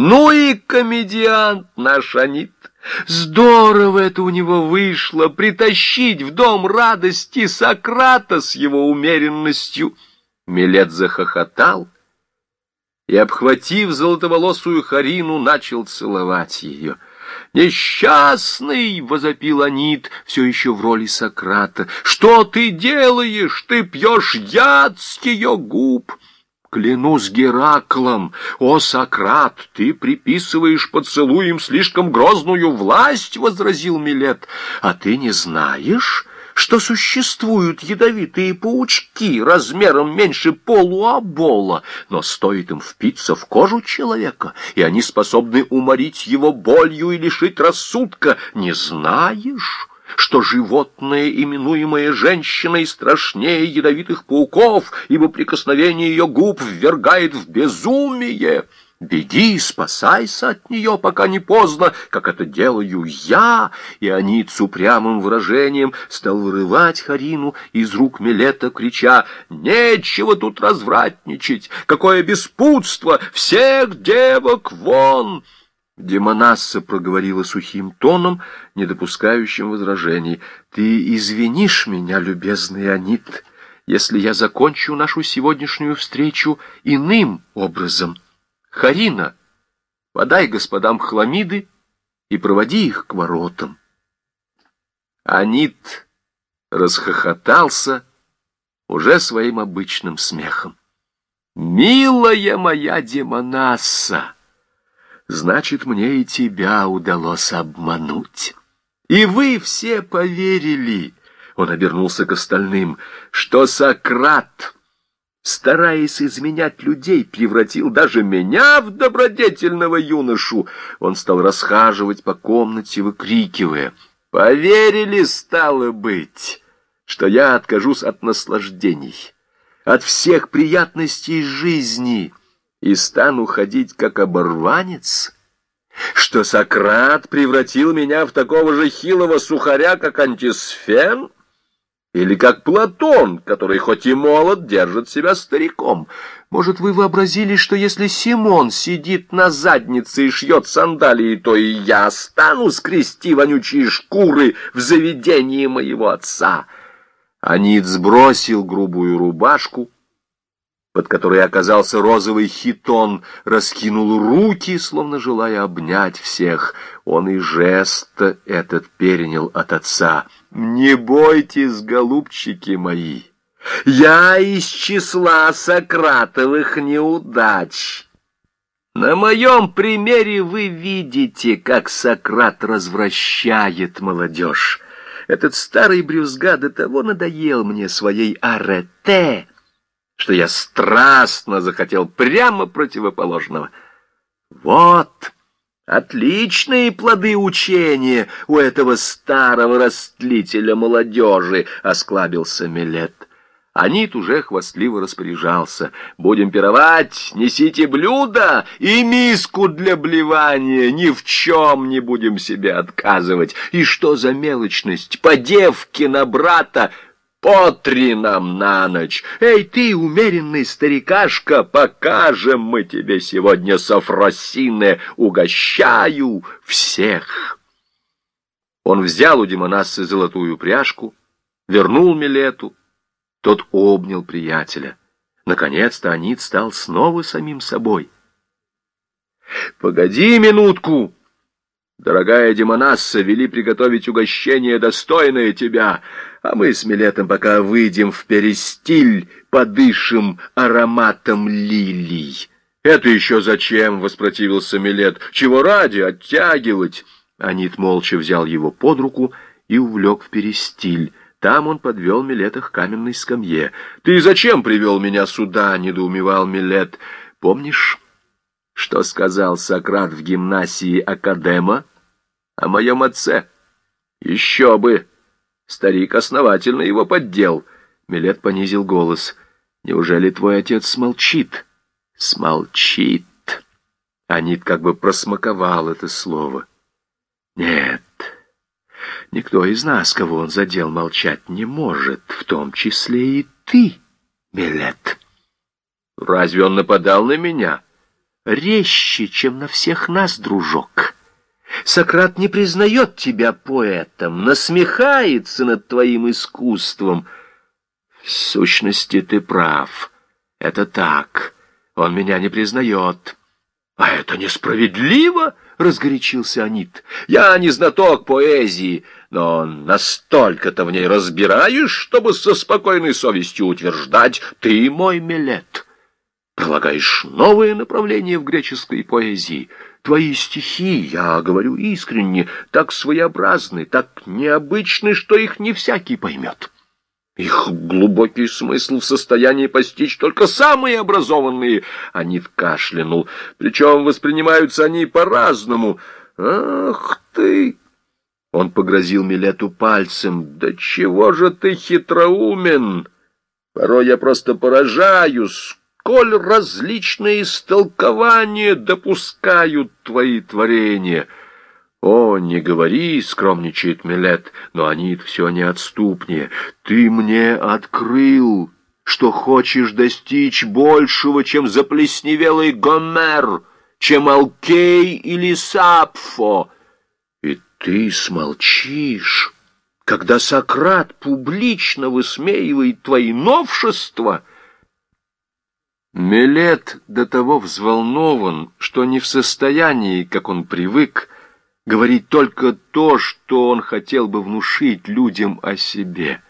Ну и комедиант наш Анит. Здорово это у него вышло, притащить в дом радости Сократа с его умеренностью. Милет захохотал и, обхватив золотоволосую Харину, начал целовать ее. «Несчастный!» — возопил Анит, все еще в роли Сократа. «Что ты делаешь? Ты пьешь яд с ее губ!» Клянусь Гераклом, о, Сократ, ты приписываешь поцелуем слишком грозную власть, — возразил Милет. А ты не знаешь, что существуют ядовитые паучки размером меньше полуобола, но стоит им впиться в кожу человека, и они способны уморить его болью и лишить рассудка. Не знаешь? Что животное, именуемое женщиной, страшнее ядовитых пауков, ибо прикосновение ее губ ввергает в безумие. Беги, спасайся от нее, пока не поздно, как это делаю я. И Анит с упрямым выражением стал вырывать Харину из рук Милета, крича «Нечего тут развратничать! Какое беспутство! Всех девок вон!» Демонасса проговорила сухим тоном, не допускающим возражений. «Ты извинишь меня, любезный Анит, если я закончу нашу сегодняшнюю встречу иным образом. Харина, подай господам хламиды и проводи их к воротам». Анит расхохотался уже своим обычным смехом. «Милая моя Демонасса!» Значит, мне и тебя удалось обмануть. И вы все поверили, он обернулся к остальным, что Сократ, стараясь изменять людей, превратил даже меня в добродетельного юношу. Он стал расхаживать по комнате, выкрикивая, «Поверили, стало быть, что я откажусь от наслаждений, от всех приятностей жизни» и стану ходить как оборванец? Что Сократ превратил меня в такого же хилого сухаря, как антисфен? Или как Платон, который хоть и молод, держит себя стариком? Может, вы вообразили, что если Симон сидит на заднице и шьет сандалии, то и я стану скрести вонючие шкуры в заведении моего отца?» Анит сбросил грубую рубашку, под которой оказался розовый хитон, раскинул руки, словно желая обнять всех. Он и жест этот перенял от отца. «Не бойтесь, голубчики мои, я из числа Сократовых неудач». На моем примере вы видите, как Сократ развращает молодежь. Этот старый брюзга до того надоел мне своей арете, что я страстно захотел прямо противоположного. Вот отличные плоды учения у этого старого растлителя молодежи, — осклабился Милет. Анит уже хвастливо распоряжался. «Будем пировать, несите блюдо и миску для блевания, ни в чем не будем себе отказывать. И что за мелочность? По девке на брата!» Потри нам на ночь! Эй, ты, умеренный старикашка, покажем мы тебе сегодня софросины, угощаю всех!» Он взял у Демонассы золотую пряжку, вернул Милету. Тот обнял приятеля. Наконец-то Анит стал снова самим собой. «Погоди минутку!» Дорогая Демонасса, вели приготовить угощение, достойное тебя, а мы с Милетом пока выйдем в перестиль, подышим ароматом лилий. «Это еще зачем?» — воспротивился Милет. «Чего ради? Оттягивать!» Анит молча взял его под руку и увлек в перестиль. Там он подвел Милета к каменной скамье. «Ты зачем привел меня сюда?» — недоумевал Милет. «Помнишь...» что сказал Сократ в гимнасии Академа о моем отце. Еще бы! Старик основательно его поддел. Милет понизил голос. Неужели твой отец смолчит? Смолчит. Анит как бы просмаковал это слово. Нет, никто из нас, кого он задел, молчать не может, в том числе и ты, Милет. Разве он нападал на меня? — резче, чем на всех нас, дружок. Сократ не признает тебя поэтом, насмехается над твоим искусством. В сущности, ты прав. Это так. Он меня не признает. А это несправедливо, — разгорячился Анит. Я не знаток поэзии, но настолько-то в ней разбираюсь, чтобы со спокойной совестью утверждать, ты мой Милет. Пролагаешь новые направления в греческой поэзии — Твои стихи, я говорю искренне, так своеобразны, так необычны, что их не всякий поймет. Их глубокий смысл в состоянии постичь только самые образованные. Они кашлянул, причем воспринимаются они по-разному. Ах ты! Он погрозил Милету пальцем. Да чего же ты хитроумен! Порой я просто поражаюсь, сколь различные истолкования допускают твои творения. О, не говори, скромничает Милет, но они все неотступнее. Ты мне открыл, что хочешь достичь большего, чем заплесневелый Гомер, чем Алкей или Сапфо. И ты смолчишь, когда Сократ публично высмеивает твои новшества — Милет до того взволнован, что не в состоянии, как он привык, говорить только то, что он хотел бы внушить людям о себе.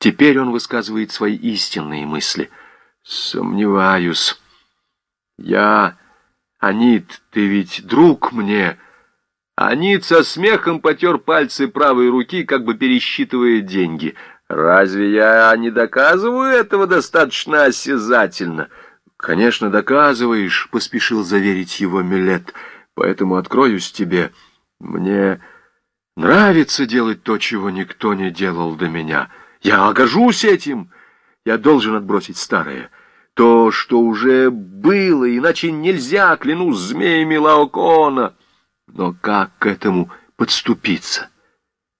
Теперь он высказывает свои истинные мысли. «Сомневаюсь. Я... Анит, ты ведь друг мне...» Анит со смехом потер пальцы правой руки, как бы пересчитывая деньги. «Разве я не доказываю этого достаточно осязательно?» «Конечно, доказываешь», — поспешил заверить его Милет, «поэтому откроюсь тебе. Мне нравится делать то, чего никто не делал до меня. Я огожусь этим. Я должен отбросить старое. То, что уже было, иначе нельзя, клянусь змеями Лаокона. Но как к этому подступиться,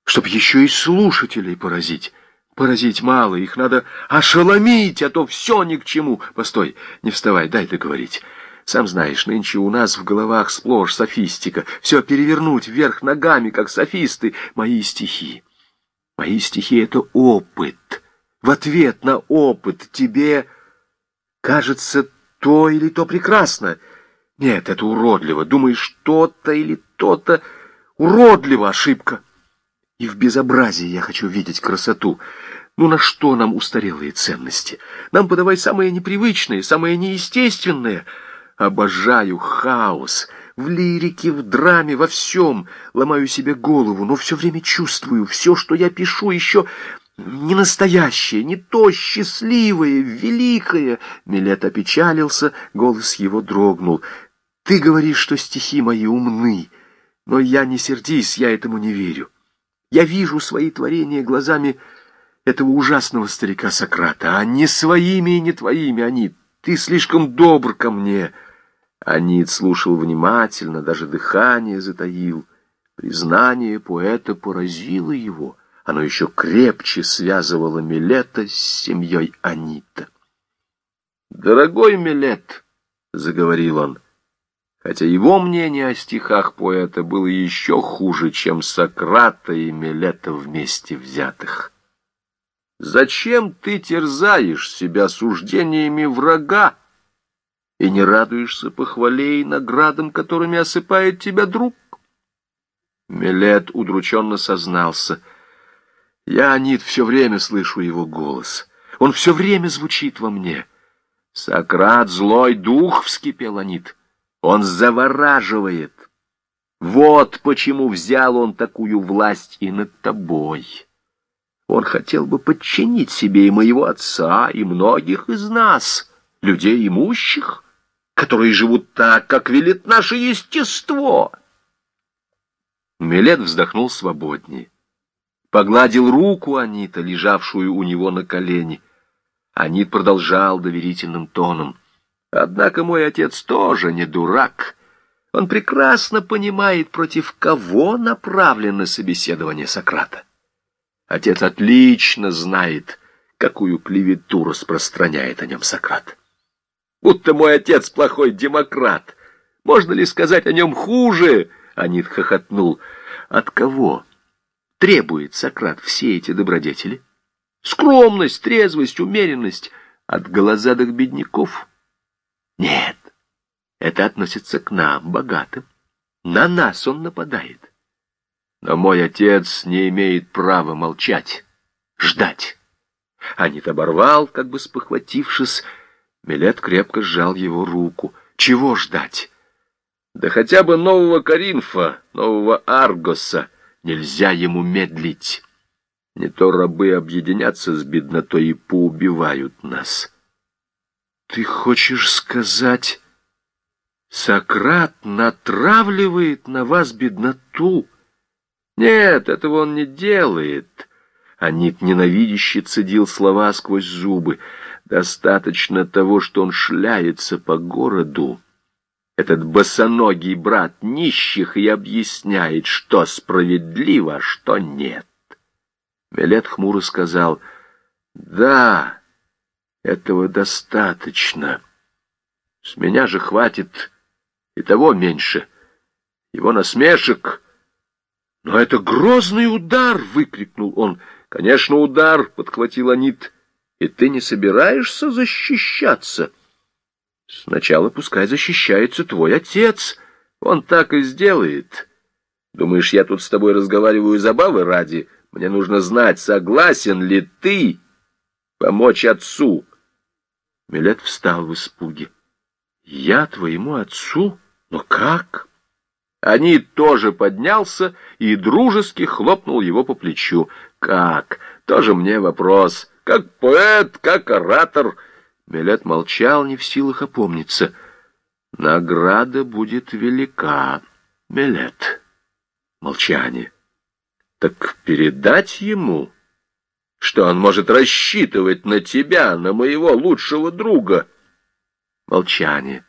чтоб еще и слушателей поразить?» Поразить мало, их надо ошеломить, а то все ни к чему. Постой, не вставай, дай договорить. Сам знаешь, нынче у нас в головах сплошь софистика. Все перевернуть вверх ногами, как софисты. Мои стихи. Мои стихи — это опыт. В ответ на опыт тебе кажется то или то прекрасно. Нет, это уродливо. Думаешь, то-то или то-то уродливо ошибка. И в безобразии я хочу видеть красоту. Ну на что нам устарелые ценности? Нам подавай самые непривычные, самые неестественные. Обожаю хаос. В лирике, в драме, во всем. Ломаю себе голову, но все время чувствую. Все, что я пишу, еще не настоящее, не то счастливое, великое. Милет опечалился, голос его дрогнул. Ты говоришь, что стихи мои умны, но я не сердись, я этому не верю. Я вижу свои творения глазами этого ужасного старика Сократа, а не своими и не твоими, они. Ты слишком добр ко мне. Анит слушал внимательно, даже дыхание затаил. Признание поэта поразило его. Оно еще крепче связывало Милета с семьей Анита. «Дорогой Милет», — заговорил он, — хотя его мнение о стихах поэта было еще хуже, чем Сократа и Милета вместе взятых. Зачем ты терзаешь себя суждениями врага и не радуешься похвале и наградам, которыми осыпает тебя друг? Милет удрученно сознался. Я, Анит, все время слышу его голос. Он все время звучит во мне. Сократ, злой дух, вскипел Анит. Он завораживает. Вот почему взял он такую власть и над тобой. Он хотел бы подчинить себе и моего отца, и многих из нас, людей имущих, которые живут так, как велит наше естество. Милет вздохнул свободнее. Погладил руку Анита, лежавшую у него на колене. Анит продолжал доверительным тоном — Однако мой отец тоже не дурак. Он прекрасно понимает, против кого направлено собеседование Сократа. Отец отлично знает, какую клевету распространяет о нем Сократ. Будто мой отец плохой демократ. Можно ли сказать о нем хуже? Анит хохотнул. От кого требует Сократ все эти добродетели? Скромность, трезвость, умеренность от голозадых бедняков? Нет, это относится к нам, богатым. На нас он нападает. Но мой отец не имеет права молчать, ждать. Анит оборвал, как бы спохватившись. Милет крепко сжал его руку. Чего ждать? Да хотя бы нового Каринфа, нового Аргоса. Нельзя ему медлить. Не то рабы объединятся с беднотой и поубивают нас. Ты хочешь сказать, Сократ натравливает на вас бедноту? Нет, этого он не делает. Анит ненавидяще цедил слова сквозь зубы. Достаточно того, что он шляется по городу. Этот босоногий брат нищих и объясняет, что справедливо, а что нет. Мелет хмуро сказал, «Да, этого достаточно. С меня же хватит и того меньше. Его насмешек...» «Но это грозный удар!» — выкрикнул он. «Конечно, удар!» — подхватил Анит. «И ты не собираешься защищаться?» «Сначала пускай защищается твой отец. Он так и сделает. Думаешь, я тут с тобой разговариваю забавы ради? Мне нужно знать, согласен ли ты помочь отцу?» Милет встал в испуге. «Я твоему отцу? Но как?» Они тоже поднялся и дружески хлопнул его по плечу. «Как? Тоже мне вопрос. Как поэт, как оратор». Милет молчал, не в силах опомниться. «Награда будет велика, Милет». Молчание. «Так передать ему, что он может рассчитывать на тебя, на моего лучшего друга?» Молчание.